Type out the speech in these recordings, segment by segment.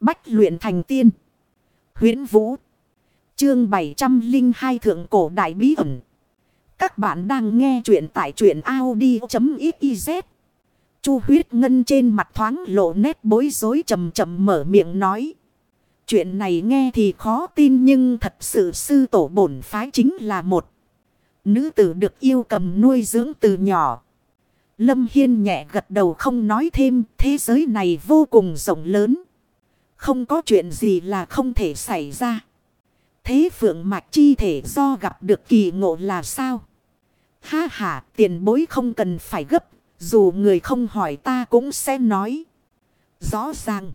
Bách luyện thành tiên. huyễn Vũ. Chương 702 Thượng Cổ Đại Bí ẩn. Các bạn đang nghe truyện tại truyện Audi.xyz. Chu huyết ngân trên mặt thoáng lộ nét bối rối chầm chậm mở miệng nói. Chuyện này nghe thì khó tin nhưng thật sự sư tổ bổn phái chính là một. Nữ tử được yêu cầm nuôi dưỡng từ nhỏ. Lâm Hiên nhẹ gật đầu không nói thêm, thế giới này vô cùng rộng lớn. Không có chuyện gì là không thể xảy ra. Thế phượng mạch chi thể do gặp được kỳ ngộ là sao? Ha ha, tiền bối không cần phải gấp. Dù người không hỏi ta cũng sẽ nói. Rõ ràng.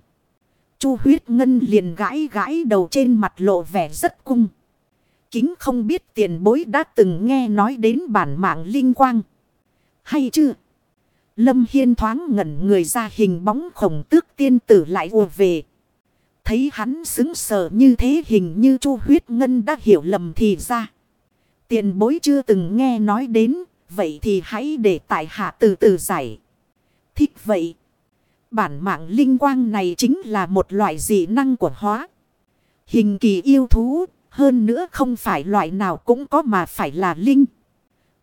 Chu huyết ngân liền gãi gãi đầu trên mặt lộ vẻ rất cung. Kính không biết tiền bối đã từng nghe nói đến bản mạng linh quang. Hay chưa? Lâm Hiên thoáng ngẩn người ra hình bóng khổng tước tiên tử lại ùa về. Thấy hắn xứng sở như thế hình như chu huyết ngân đã hiểu lầm thì ra. Tiền bối chưa từng nghe nói đến, vậy thì hãy để tại hạ từ từ giải. Thích vậy. Bản mạng linh quang này chính là một loại dị năng của hóa. Hình kỳ yêu thú, hơn nữa không phải loại nào cũng có mà phải là linh.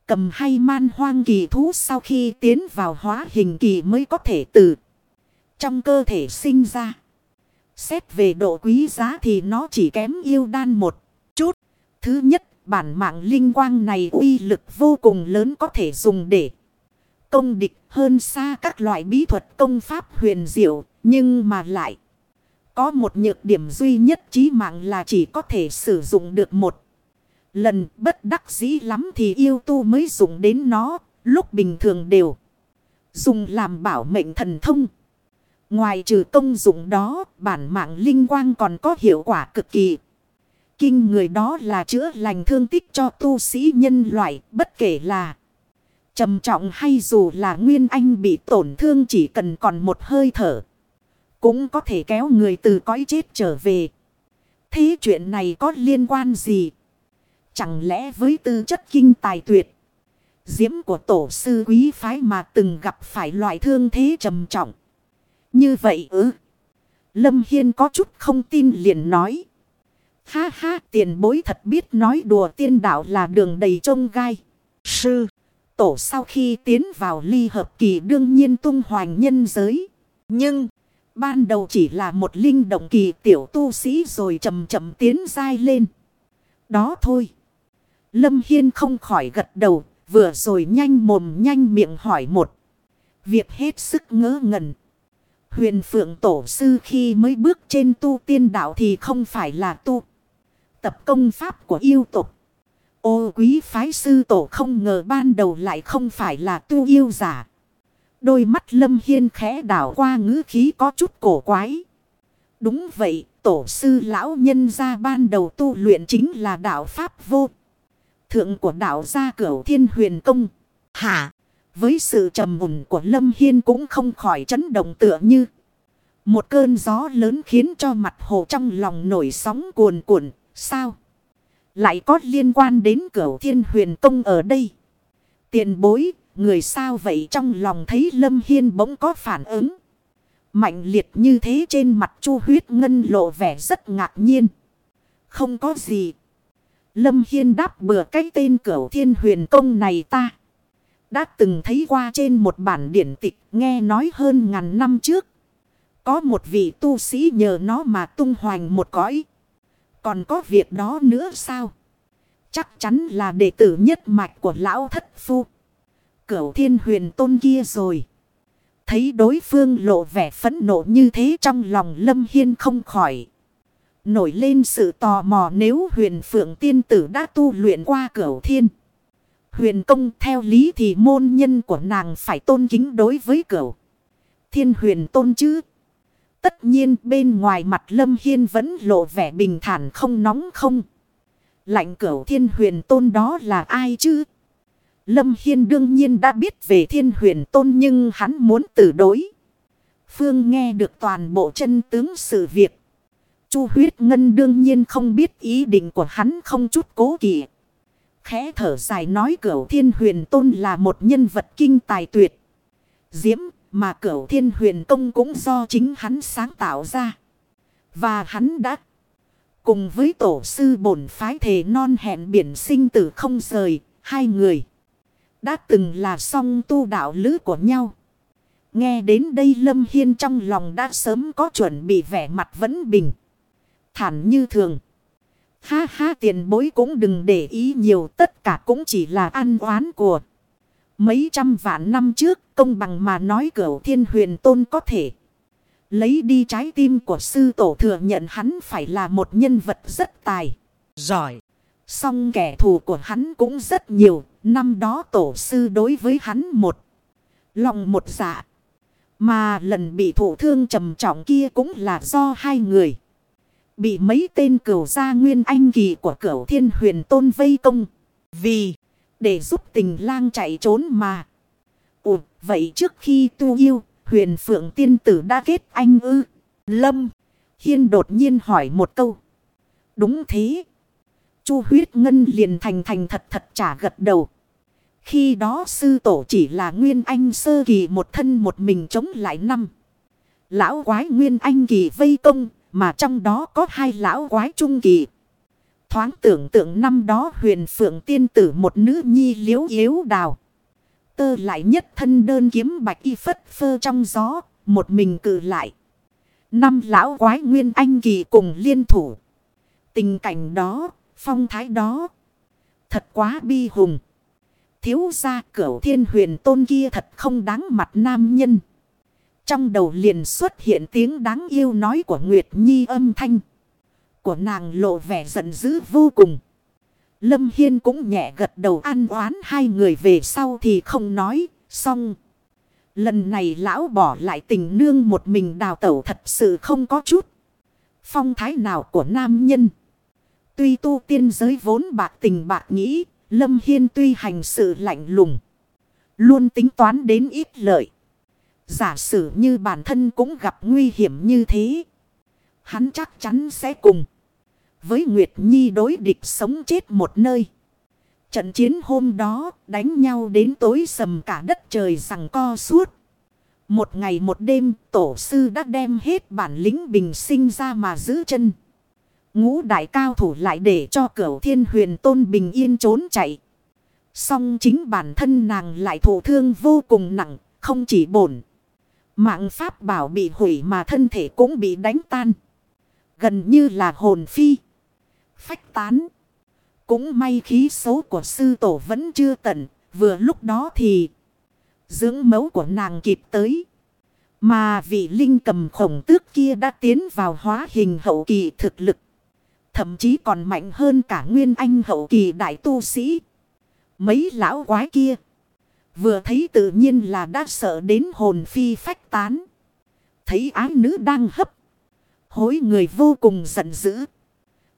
Cầm hay man hoang kỳ thú sau khi tiến vào hóa hình kỳ mới có thể từ trong cơ thể sinh ra. Xét về độ quý giá thì nó chỉ kém yêu đan một chút. Thứ nhất, bản mạng linh quang này uy lực vô cùng lớn có thể dùng để công địch hơn xa các loại bí thuật công pháp huyền diệu, nhưng mà lại có một nhược điểm duy nhất chí mạng là chỉ có thể sử dụng được một lần bất đắc dĩ lắm thì yêu tu mới dùng đến nó, lúc bình thường đều dùng làm bảo mệnh thần thông. Ngoài trừ công dụng đó, bản mạng linh quang còn có hiệu quả cực kỳ. Kinh người đó là chữa lành thương tích cho tu sĩ nhân loại, bất kể là trầm trọng hay dù là nguyên anh bị tổn thương chỉ cần còn một hơi thở. Cũng có thể kéo người từ cõi chết trở về. Thế chuyện này có liên quan gì? Chẳng lẽ với tư chất kinh tài tuyệt? Diễm của tổ sư quý phái mà từng gặp phải loại thương thế trầm trọng. Như vậy ư? Lâm Hiên có chút không tin liền nói. Ha ha tiền bối thật biết nói đùa tiên đạo là đường đầy trông gai. Sư, tổ sau khi tiến vào ly hợp kỳ đương nhiên tung hoành nhân giới. Nhưng, ban đầu chỉ là một linh động kỳ tiểu tu sĩ rồi chậm chậm tiến dai lên. Đó thôi. Lâm Hiên không khỏi gật đầu, vừa rồi nhanh mồm nhanh miệng hỏi một. Việc hết sức ngỡ ngẩn. Huyền Phượng Tổ Sư khi mới bước trên tu tiên đạo thì không phải là tu. Tập công pháp của yêu tục. Ô quý phái sư tổ không ngờ ban đầu lại không phải là tu yêu giả. Đôi mắt lâm hiên khẽ đảo qua ngữ khí có chút cổ quái. Đúng vậy, tổ sư lão nhân ra ban đầu tu luyện chính là đạo Pháp vô. Thượng của đạo gia cửu thiên huyền công. Hả? Với sự trầm mùn của Lâm Hiên cũng không khỏi chấn động tựa như. Một cơn gió lớn khiến cho mặt hồ trong lòng nổi sóng cuồn cuộn. Sao? Lại có liên quan đến cửu thiên huyền công ở đây. Tiền bối, người sao vậy trong lòng thấy Lâm Hiên bỗng có phản ứng. Mạnh liệt như thế trên mặt chu huyết ngân lộ vẻ rất ngạc nhiên. Không có gì. Lâm Hiên đáp bừa cái tên cửu thiên huyền công này ta. Đã từng thấy qua trên một bản điển tịch, nghe nói hơn ngàn năm trước. Có một vị tu sĩ nhờ nó mà tung hoành một cõi. Còn có việc đó nữa sao? Chắc chắn là đệ tử nhất mạch của lão thất phu. Cửu thiên huyền tôn kia rồi. Thấy đối phương lộ vẻ phẫn nộ như thế trong lòng lâm hiên không khỏi. Nổi lên sự tò mò nếu huyền phượng tiên tử đã tu luyện qua cửu thiên. Huyền công theo lý thì môn nhân của nàng phải tôn kính đối với cửu. Thiên huyền tôn chứ. Tất nhiên bên ngoài mặt lâm hiên vẫn lộ vẻ bình thản không nóng không. Lạnh cửu thiên huyền tôn đó là ai chứ? Lâm Hiên đương nhiên đã biết về thiên huyền tôn nhưng hắn muốn từ đối. Phương nghe được toàn bộ chân tướng sự việc. Chu huyết ngân đương nhiên không biết ý định của hắn không chút cố kỵ. Khẽ thở dài nói cửu thiên huyền tôn là một nhân vật kinh tài tuyệt. Diễm mà cửu thiên huyền công cũng do chính hắn sáng tạo ra. Và hắn đã cùng với tổ sư bổn phái thề non hẹn biển sinh tử không rời, hai người đã từng là song tu đạo lữ của nhau. Nghe đến đây Lâm Hiên trong lòng đã sớm có chuẩn bị vẻ mặt vẫn bình. Thản như thường. Ha ha tiền bối cũng đừng để ý nhiều tất cả cũng chỉ là ăn oán của. Mấy trăm vạn năm trước công bằng mà nói cửu thiên huyền tôn có thể. Lấy đi trái tim của sư tổ thừa nhận hắn phải là một nhân vật rất tài. Giỏi. Song kẻ thù của hắn cũng rất nhiều. Năm đó tổ sư đối với hắn một. Lòng một dạ. Mà lần bị thổ thương trầm trọng kia cũng là do hai người. Bị mấy tên cửu gia nguyên anh kỳ của cửu thiên huyền tôn vây công. Vì để giúp tình lang chạy trốn mà. Ủa, vậy trước khi tu yêu, huyền phượng tiên tử đã kết anh ư. Lâm Hiên đột nhiên hỏi một câu. Đúng thế. Chu huyết ngân liền thành thành thật thật trả gật đầu. Khi đó sư tổ chỉ là nguyên anh sơ kỳ một thân một mình chống lại năm. Lão quái nguyên anh kỳ vây công mà trong đó có hai lão quái trung kỳ. Thoáng tưởng tượng năm đó huyền phượng tiên tử một nữ nhi liếu yếu đào. Tơ lại nhất thân đơn kiếm bạch y phất phơ trong gió, một mình cử lại. Năm lão quái nguyên anh kỳ cùng liên thủ. Tình cảnh đó, phong thái đó. Thật quá bi hùng. Thiếu ra cửu thiên huyền tôn kia thật không đáng mặt nam nhân. Trong đầu liền xuất hiện tiếng đáng yêu nói của Nguyệt Nhi âm thanh. Của nàng lộ vẻ giận dữ vô cùng. Lâm Hiên cũng nhẹ gật đầu an oán hai người về sau thì không nói, xong. Lần này lão bỏ lại tình nương một mình đào tẩu thật sự không có chút. Phong thái nào của nam nhân. Tuy tu tiên giới vốn bạc tình bạc nghĩ, Lâm Hiên tuy hành sự lạnh lùng. Luôn tính toán đến ít lợi. Giả sử như bản thân cũng gặp nguy hiểm như thế. Hắn chắc chắn sẽ cùng. Với Nguyệt Nhi đối địch sống chết một nơi. Trận chiến hôm đó đánh nhau đến tối sầm cả đất trời rằng co suốt. Một ngày một đêm tổ sư đã đem hết bản lĩnh bình sinh ra mà giữ chân. Ngũ đại cao thủ lại để cho cửu thiên huyền tôn bình yên trốn chạy. Song chính bản thân nàng lại thổ thương vô cùng nặng, không chỉ bổn. Mạng pháp bảo bị hủy mà thân thể cũng bị đánh tan. Gần như là hồn phi. Phách tán. Cũng may khí xấu của sư tổ vẫn chưa tận. Vừa lúc đó thì, dưỡng mẫu của nàng kịp tới. Mà vị linh cầm khổng tước kia đã tiến vào hóa hình hậu kỳ thực lực. Thậm chí còn mạnh hơn cả nguyên anh hậu kỳ đại tu sĩ. Mấy lão quái kia. Vừa thấy tự nhiên là đã sợ đến hồn phi phách tán. Thấy ái nữ đang hấp. Hối người vô cùng giận dữ.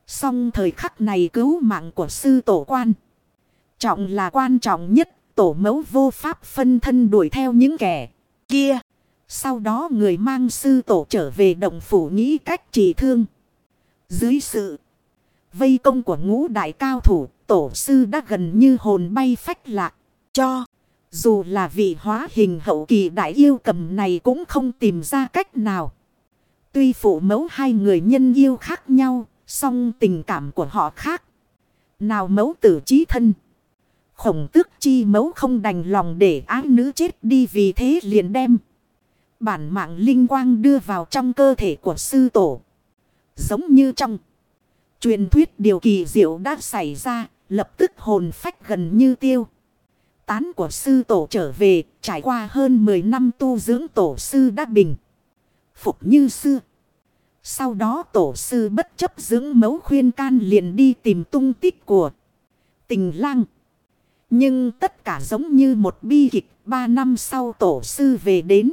Song thời khắc này cứu mạng của sư tổ quan. Trọng là quan trọng nhất. Tổ mẫu vô pháp phân thân đuổi theo những kẻ kia. Sau đó người mang sư tổ trở về động phủ nghĩ cách trị thương. Dưới sự vây công của ngũ đại cao thủ, tổ sư đã gần như hồn bay phách lạc. Cho, dù là vị hóa hình hậu kỳ đại yêu cầm này cũng không tìm ra cách nào. Tuy phụ mẫu hai người nhân yêu khác nhau, song tình cảm của họ khác. Nào mẫu tử trí thân. Khổng tước chi mẫu không đành lòng để ái nữ chết đi vì thế liền đem. Bản mạng linh quang đưa vào trong cơ thể của sư tổ. Giống như trong. Truyền thuyết điều kỳ diệu đã xảy ra, lập tức hồn phách gần như tiêu. Tán của sư tổ trở về, trải qua hơn 10 năm tu dưỡng tổ sư đã bình. Phục như xưa. Sau đó tổ sư bất chấp dưỡng mẫu khuyên can liền đi tìm tung tích của tình lang. Nhưng tất cả giống như một bi kịch ba năm sau tổ sư về đến.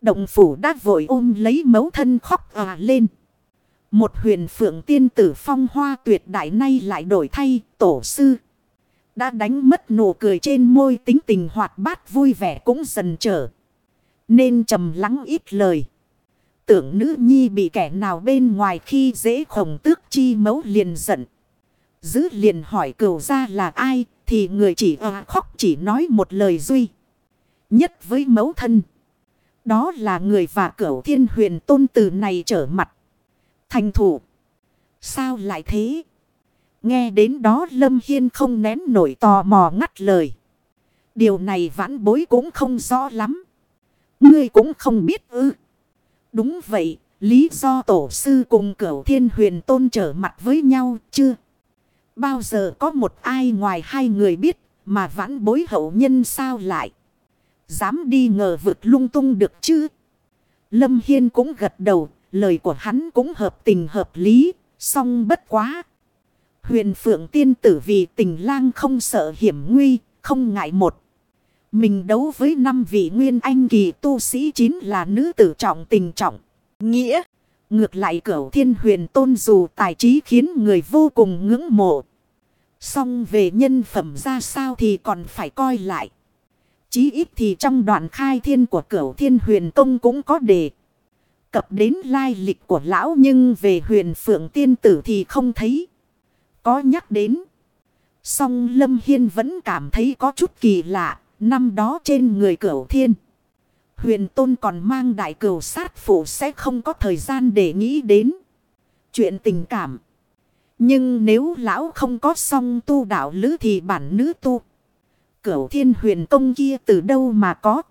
Động phủ đã vội ôm lấy mẫu thân khóc à lên. Một huyền phượng tiên tử phong hoa tuyệt đại nay lại đổi thay tổ sư. Đã đánh mất nụ cười trên môi, tính tình hoạt bát vui vẻ cũng dần trở. Nên trầm lắng ít lời. Tưởng nữ nhi bị kẻ nào bên ngoài khi dễ khổng tước chi mấu liền giận. Giữ liền hỏi cửu ra là ai, thì người chỉ à khóc chỉ nói một lời duy. Nhất với mấu thân. Đó là người và cửu thiên huyền tôn từ này trở mặt. Thành thủ. Sao lại thế? Nghe đến đó Lâm Hiên không nén nổi tò mò ngắt lời. Điều này vãn bối cũng không rõ lắm. Ngươi cũng không biết ư. Đúng vậy, lý do tổ sư cùng cửu thiên huyền tôn trở mặt với nhau chưa? Bao giờ có một ai ngoài hai người biết mà vãn bối hậu nhân sao lại? Dám đi ngờ vực lung tung được chứ? Lâm Hiên cũng gật đầu, lời của hắn cũng hợp tình hợp lý, song bất quá. Huyền Phượng Tiên Tử vì tình lang không sợ hiểm nguy, không ngại một. Mình đấu với năm vị nguyên anh kỳ tu sĩ chính là nữ tử trọng tình trọng. Nghĩa, ngược lại cửu thiên huyền tôn dù tài trí khiến người vô cùng ngưỡng mộ. Song về nhân phẩm ra sao thì còn phải coi lại. Chí ít thì trong đoạn khai thiên của cửu thiên huyền công cũng có đề. Cập đến lai lịch của lão nhưng về huyền phượng tiên tử thì không thấy. Có nhắc đến. Song Lâm Hiên vẫn cảm thấy có chút kỳ lạ. Năm đó trên người cửu thiên. Huyền Tôn còn mang đại cửu sát phủ sẽ không có thời gian để nghĩ đến. Chuyện tình cảm. Nhưng nếu lão không có song tu đạo lữ thì bản nữ tu. Cửu thiên huyền công kia từ đâu mà có.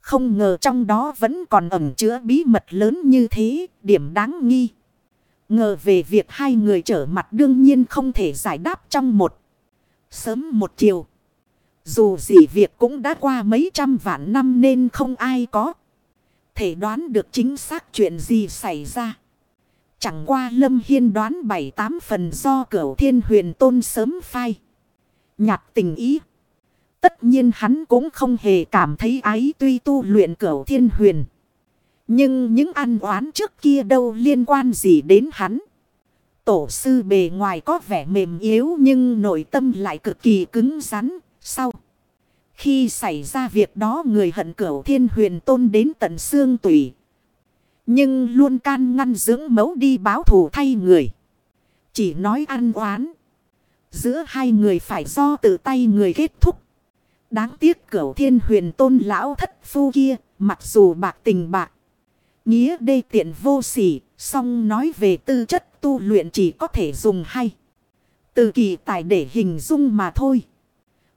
Không ngờ trong đó vẫn còn ẩn chứa bí mật lớn như thế, điểm đáng nghi. Ngờ về việc hai người trở mặt đương nhiên không thể giải đáp trong một sớm một chiều. Dù gì việc cũng đã qua mấy trăm vạn năm nên không ai có. Thể đoán được chính xác chuyện gì xảy ra. Chẳng qua Lâm Hiên đoán bảy tám phần do cửu thiên huyền tôn sớm phai. Nhạt tình ý. Tất nhiên hắn cũng không hề cảm thấy ái tuy tu luyện cửu thiên huyền. Nhưng những ăn oán trước kia đâu liên quan gì đến hắn. Tổ sư bề ngoài có vẻ mềm yếu nhưng nội tâm lại cực kỳ cứng rắn. Sau, khi xảy ra việc đó người hận cửu thiên huyền tôn đến tận xương tủy. Nhưng luôn can ngăn dưỡng mẫu đi báo thù thay người. Chỉ nói ăn oán. Giữa hai người phải do tự tay người kết thúc. Đáng tiếc cửu thiên huyền tôn lão thất phu kia. Mặc dù bạc tình bạc. Nghĩa đê tiện vô sỉ. Song nói về tư chất tu luyện chỉ có thể dùng hay. Từ kỳ tài để hình dung mà thôi.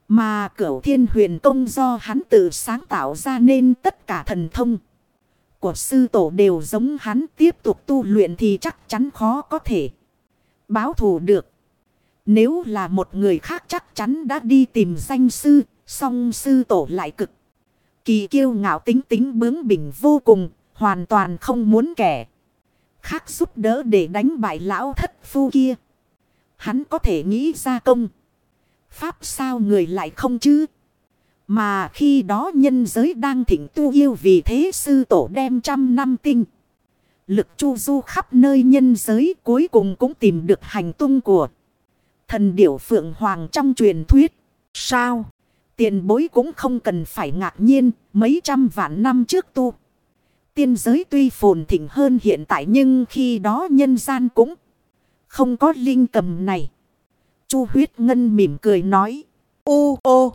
Mà cửu thiên huyền công do hắn tự sáng tạo ra nên tất cả thần thông của sư tổ đều giống hắn tiếp tục tu luyện thì chắc chắn khó có thể báo thù được. Nếu là một người khác chắc chắn đã đi tìm danh sư, song sư tổ lại cực. Kỳ kiêu ngạo tính tính bướng bỉnh vô cùng, hoàn toàn không muốn kẻ. Khác giúp đỡ để đánh bại lão thất phu kia. Hắn có thể nghĩ ra công. Pháp sao người lại không chứ? Mà khi đó nhân giới đang thỉnh tu yêu vì thế sư tổ đem trăm năm tinh. Lực chu du khắp nơi nhân giới cuối cùng cũng tìm được hành tung của thần điểu phượng hoàng trong truyền thuyết. Sao? Tiền bối cũng không cần phải ngạc nhiên, mấy trăm vạn năm trước tu. Tiên giới tuy phồn thịnh hơn hiện tại nhưng khi đó nhân gian cũng không có linh cầm này. Chu huyết ngân mỉm cười nói. Ô ô.